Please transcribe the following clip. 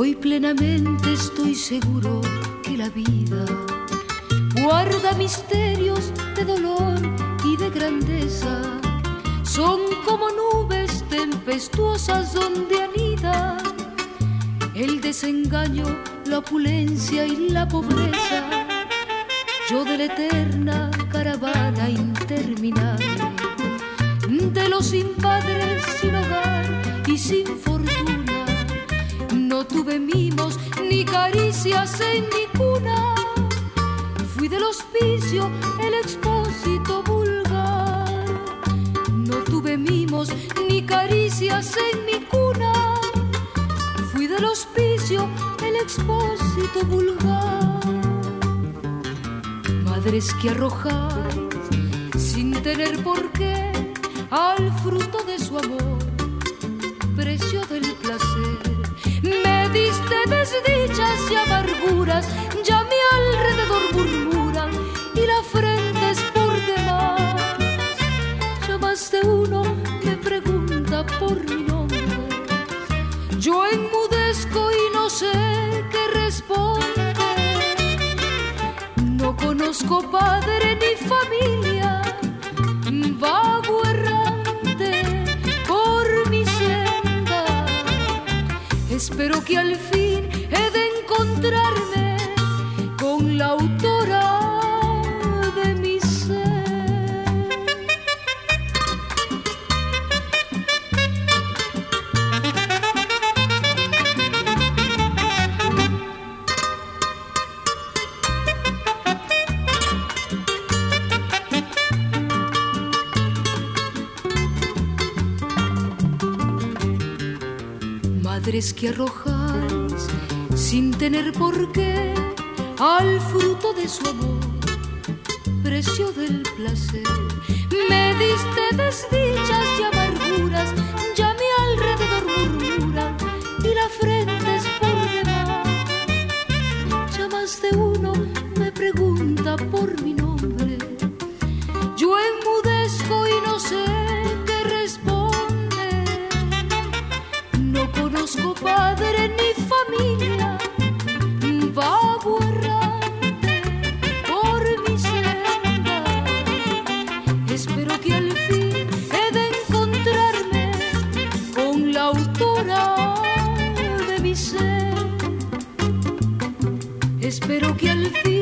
Hoy plenamente estoy seguro que la vida guarda misterios de dolor y de grandeza. Son como nubes tempestuosas donde anida el desengaño, la opulencia y la pobreza. Yo de la eterna caravana interminable de los No tuve mimos ni caricias en mi cuna. Fui del hospicio el expósito vulgar. No tuve mimos ni caricias en mi cuna. Fui del hospicio el expósito vulgar. Madres que arrojáis sin tener por qué al fruto de su amor ya mi alrededor murmuran y la frente es por demás. Ya más de uno me pregunta por mi nombre. Yo enmudezco y no sé qué responder. No conozco padre ni familia. Vago errante por mi senda. Espero que al fin son la autora de mi ser. Madres que arrojáis sin tener por qué al fruto de su amor, precio del placer. Me diste desdichas y amarguras, ya mi alrededor murmura y la frente es por demás. Ya más de uno me pregunta por coral de mi ser. Espero que al fin.